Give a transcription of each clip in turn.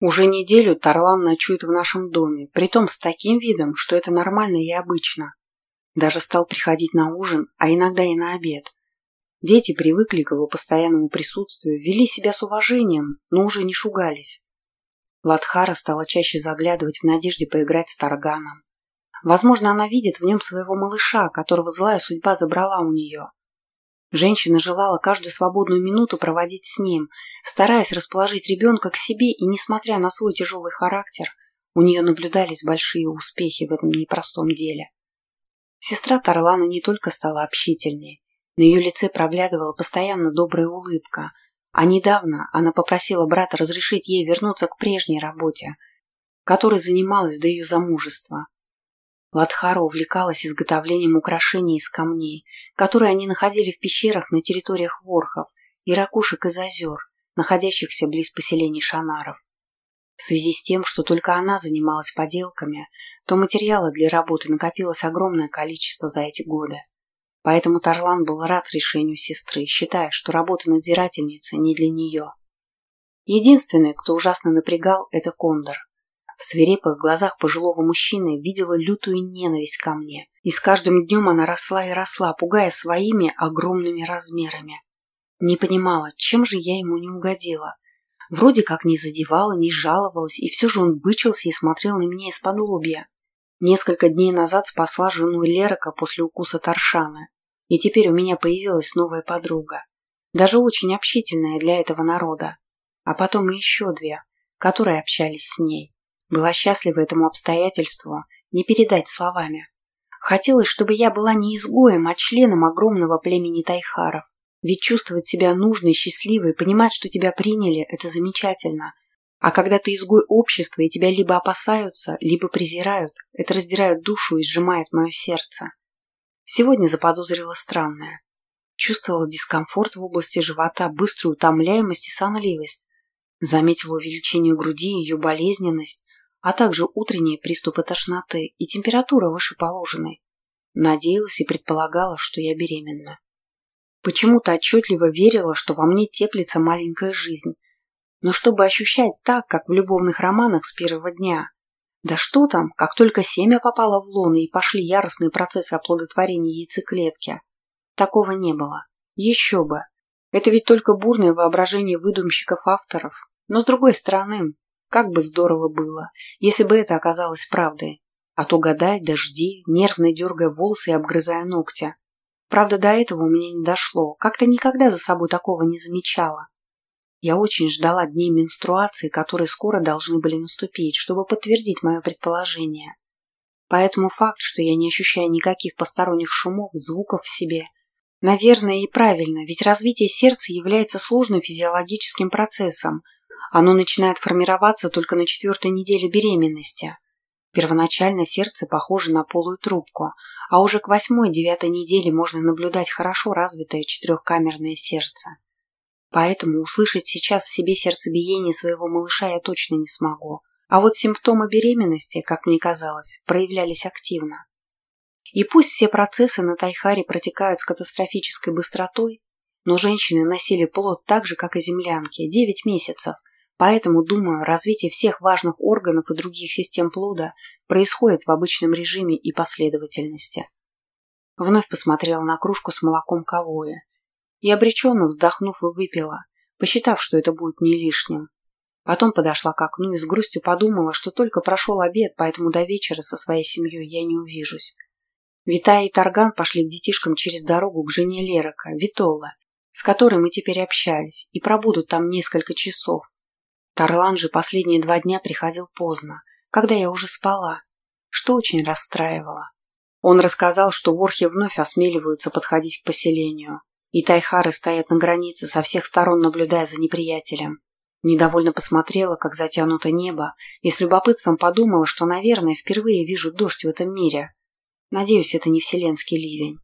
Уже неделю Тарлан ночует в нашем доме, притом с таким видом, что это нормально и обычно. Даже стал приходить на ужин, а иногда и на обед. Дети привыкли к его постоянному присутствию, вели себя с уважением, но уже не шугались. Ладхара стала чаще заглядывать в надежде поиграть с Тарганом. Возможно, она видит в нем своего малыша, которого злая судьба забрала у нее. Женщина желала каждую свободную минуту проводить с ним, стараясь расположить ребенка к себе, и, несмотря на свой тяжелый характер, у нее наблюдались большие успехи в этом непростом деле. Сестра Тарлана не только стала общительнее, на ее лице проглядывала постоянно добрая улыбка, а недавно она попросила брата разрешить ей вернуться к прежней работе, которой занималась до ее замужества. Ладхара увлекалась изготовлением украшений из камней, которые они находили в пещерах на территориях ворхов и ракушек из озер, находящихся близ поселений шанаров. В связи с тем, что только она занималась поделками, то материала для работы накопилось огромное количество за эти годы. Поэтому Тарлан был рад решению сестры, считая, что работа надзирательницы не для нее. Единственный, кто ужасно напрягал, это Кондор. В свирепых глазах пожилого мужчины видела лютую ненависть ко мне, и с каждым днем она росла и росла, пугая своими огромными размерами. Не понимала, чем же я ему не угодила. Вроде как не задевала, не жаловалась, и все же он бычился и смотрел на меня из-под лобья. Несколько дней назад спасла жену Лерика после укуса Таршана, и теперь у меня появилась новая подруга, даже очень общительная для этого народа, а потом еще две, которые общались с ней. Была счастлива этому обстоятельству, не передать словами. Хотелось, чтобы я была не изгоем, а членом огромного племени Тайхаров. Ведь чувствовать себя нужной, счастливой, понимать, что тебя приняли – это замечательно. А когда ты изгой общества, и тебя либо опасаются, либо презирают, это раздирает душу и сжимает мое сердце. Сегодня заподозрила странное. Чувствовала дискомфорт в области живота, быструю утомляемость и сонливость. Заметила увеличение груди, ее болезненность, а также утренние приступы тошноты и температура выше положенной. Надеялась и предполагала, что я беременна. Почему-то отчетливо верила, что во мне теплится маленькая жизнь. Но чтобы ощущать так, как в любовных романах с первого дня. Да что там, как только семя попало в лоно и пошли яростные процессы оплодотворения яйцеклетки. Такого не было. Еще бы. Это ведь только бурное воображение выдумщиков-авторов. Но с другой стороны, как бы здорово было, если бы это оказалось правдой. А то гадать, дожди, нервно дергая волосы и обгрызая ногти. Правда, до этого у меня не дошло. Как-то никогда за собой такого не замечала. Я очень ждала дней менструации, которые скоро должны были наступить, чтобы подтвердить мое предположение. Поэтому факт, что я не ощущаю никаких посторонних шумов, звуков в себе, наверное, и правильно, ведь развитие сердца является сложным физиологическим процессом – оно начинает формироваться только на четвертой неделе беременности. Первоначально сердце похоже на полую трубку, а уже к восьмой-девятой неделе можно наблюдать хорошо развитое четырехкамерное сердце. Поэтому услышать сейчас в себе сердцебиение своего малыша я точно не смогу. А вот симптомы беременности, как мне казалось, проявлялись активно. И пусть все процессы на Тайхаре протекают с катастрофической быстротой, но женщины носили плод так же, как и землянки, 9 месяцев, Поэтому, думаю, развитие всех важных органов и других систем плода происходит в обычном режиме и последовательности. Вновь посмотрела на кружку с молоком кавоя и, обреченно вздохнув, выпила, посчитав, что это будет не лишним. Потом подошла к окну и с грустью подумала, что только прошел обед, поэтому до вечера со своей семьей я не увижусь. Витая и Тарган пошли к детишкам через дорогу к жене Лерика, Витола, с которой мы теперь общались, и пробудут там несколько часов, Тарлан же последние два дня приходил поздно, когда я уже спала, что очень расстраивало. Он рассказал, что ворхи вновь осмеливаются подходить к поселению, и тайхары стоят на границе со всех сторон, наблюдая за неприятелем. Недовольно посмотрела, как затянуто небо, и с любопытством подумала, что, наверное, впервые вижу дождь в этом мире. Надеюсь, это не вселенский ливень.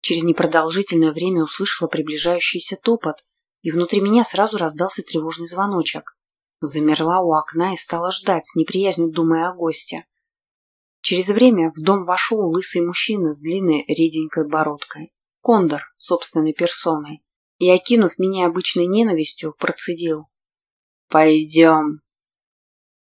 Через непродолжительное время услышала приближающийся топот, и внутри меня сразу раздался тревожный звоночек. Замерла у окна и стала ждать, с неприязнью думая о госте. Через время в дом вошел лысый мужчина с длинной реденькой бородкой. Кондор, собственной персоной. И, окинув меня обычной ненавистью, процедил. «Пойдем».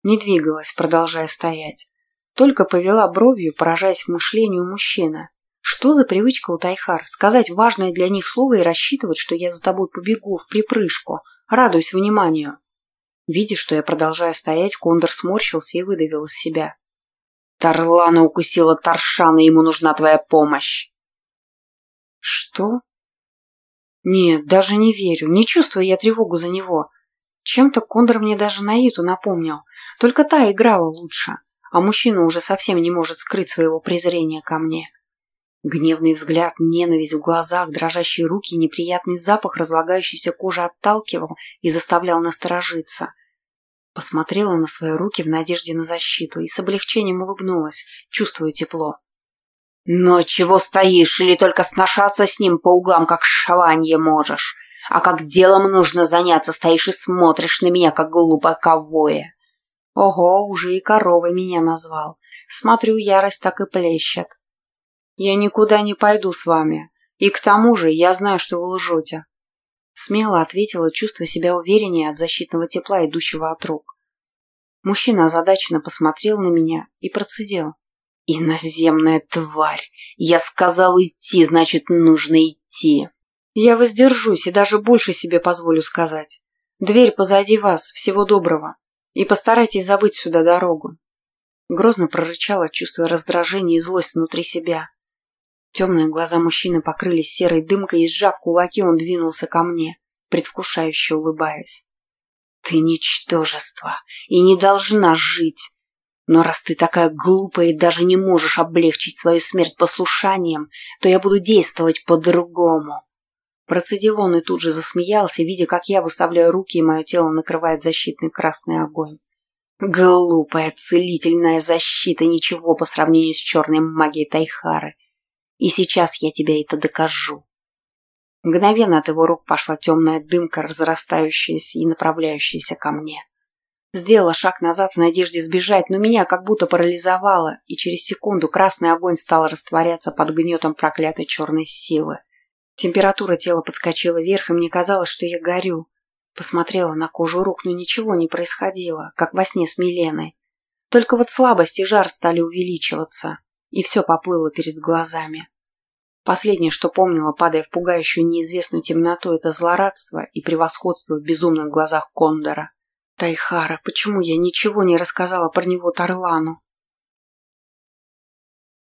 Не двигалась, продолжая стоять. Только повела бровью, поражаясь мышлению мужчины. Что за привычка у Тайхар? Сказать важное для них слово и рассчитывать, что я за тобой побегу в припрыжку. Радуюсь вниманию. Видя, что я продолжаю стоять, Кондор сморщился и выдавил из себя. Тарлана укусила Таршана, ему нужна твоя помощь. Что? Нет, даже не верю. Не чувствую я тревогу за него. Чем-то Кондор мне даже Наиту напомнил. Только та играла лучше, а мужчина уже совсем не может скрыть своего презрения ко мне. Гневный взгляд, ненависть в глазах, дрожащие руки и неприятный запах разлагающейся кожи отталкивал и заставлял насторожиться. Посмотрела на свои руки в надежде на защиту и с облегчением улыбнулась, чувствуя тепло. «Но чего стоишь, или только сношаться с ним по углам, как шаванье можешь? А как делом нужно заняться, стоишь и смотришь на меня, как глубоковое?» «Ого, уже и коровой меня назвал. Смотрю, ярость так и плещет. Я никуда не пойду с вами. И к тому же я знаю, что вы лжете. Смело ответила, чувствуя себя увереннее от защитного тепла, идущего от рук. Мужчина озадаченно посмотрел на меня и процедил. «Иноземная тварь! Я сказал идти, значит, нужно идти!» «Я воздержусь и даже больше себе позволю сказать. Дверь позади вас, всего доброго. И постарайтесь забыть сюда дорогу». Грозно прорычала, чувствуя раздражение и злость внутри себя. Темные глаза мужчины покрылись серой дымкой, и, сжав кулаки, он двинулся ко мне, предвкушающе улыбаясь. «Ты ничтожество и не должна жить. Но раз ты такая глупая и даже не можешь облегчить свою смерть послушанием, то я буду действовать по-другому». Процедил он и тут же засмеялся, видя, как я выставляю руки, и мое тело накрывает защитный красный огонь. Глупая целительная защита, ничего по сравнению с черной магией Тайхары. И сейчас я тебе это докажу. Мгновенно от его рук пошла темная дымка, разрастающаяся и направляющаяся ко мне. Сделала шаг назад в надежде сбежать, но меня как будто парализовало, и через секунду красный огонь стал растворяться под гнетом проклятой черной силы. Температура тела подскочила вверх, и мне казалось, что я горю. Посмотрела на кожу рук, но ничего не происходило, как во сне с Миленой. Только вот слабость и жар стали увеличиваться, и все поплыло перед глазами. Последнее, что помнила, падая в пугающую неизвестную темноту, это злорадство и превосходство в безумных глазах Кондора. Тайхара, почему я ничего не рассказала про него Тарлану?